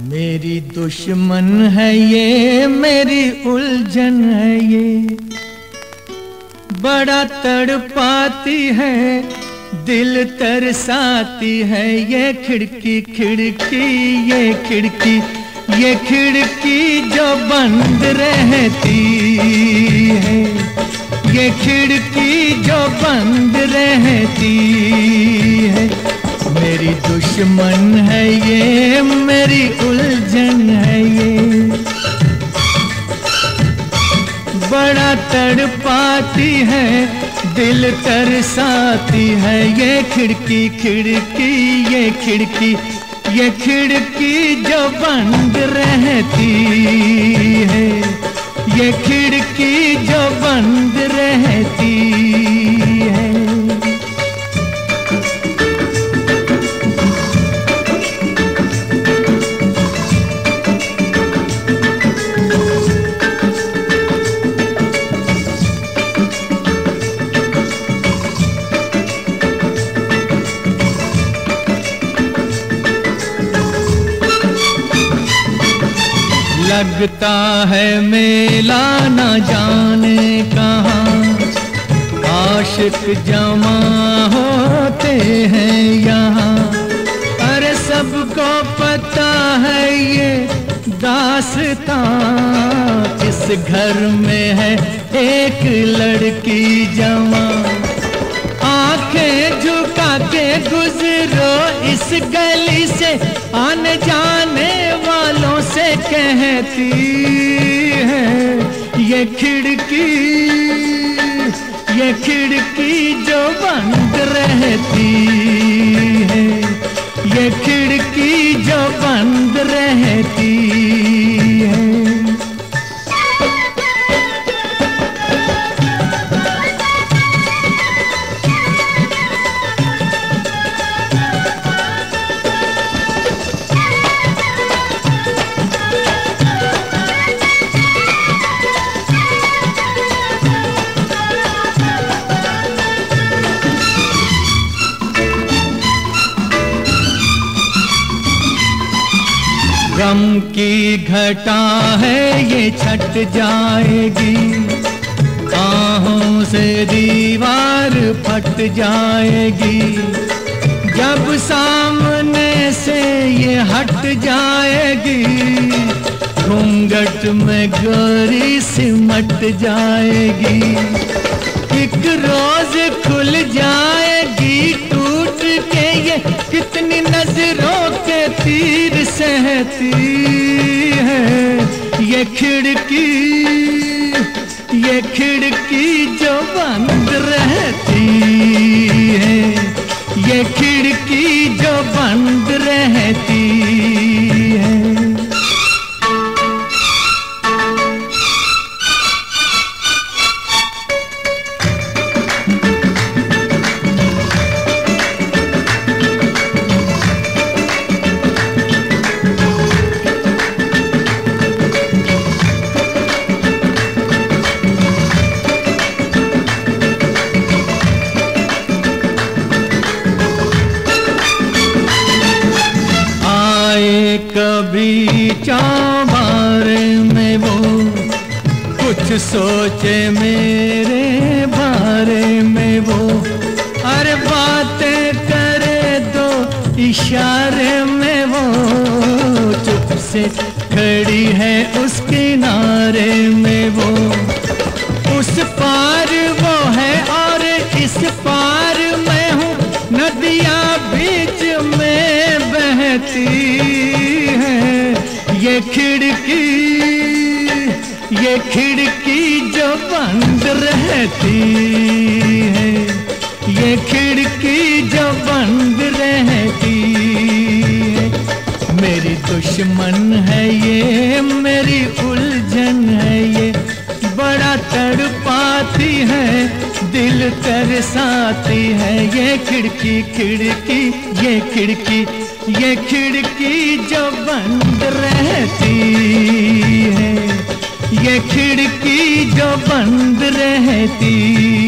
मेरी दुश्मन है ये, मेरी उलझन है ये। बड़ा तड़पाती है, दिल तरसाती है ये खिड़की खिड़की, ये खिड़की ये खिड़की जो बंद रहती है। ये खिड़की जो बंद रहती है। मेरी दुश्मन तड़पाती है, दिल तरसाती है। ये खिड़की खिड़की, ये खिड़की ये खिड़की जो बंद रहती है। ये खिड़की जो बंद रहती लगता है मेला न जाने कहाँ। आशिक जमा होते हैं यहाँ। अरे सबको पता है ये दासता इस घर में है एक लड़की जमा। आँखें झुका के गुजरो इस गली से, आने जाने वालों से कहती है, ये खिड़की ये खिड़की जो बंद रहती है, ये खिड़की जो बंद रहती गम की घटा है, ये छट जाएगी। आहों से दीवार फट जाएगी। जब सामने से ये हट जाएगी, घूंघट में गोरी सिमट जाएगी। एक रोज खुल जाएगी टूट सहती है, ये खिड़की ये खिड़की जो बंद रहती है, ये खिड़की जो बंद रहती कभी चाबारे में वो कुछ सोचे मेरे बारे में वो। अरे बातें करे दो इशारे में वो। चुप से खड़ी है उस किनारे में वो। उस पार वो है और इस पार मैं हूँ। नदियाँ बीच में बहती ये खिड़की ये खिड़की जो बंद रहती है। ये खिड़की जो बंद रहती है। मेरी दुश्मन है ये, मेरी उलझन है ये। बड़ा तड़पाती है, दिल तरसाती है। ये खिड़की खिड़की, ये खिड़की ये खिड़की जो बंद रहती है ये खिड़की जो बंद रहती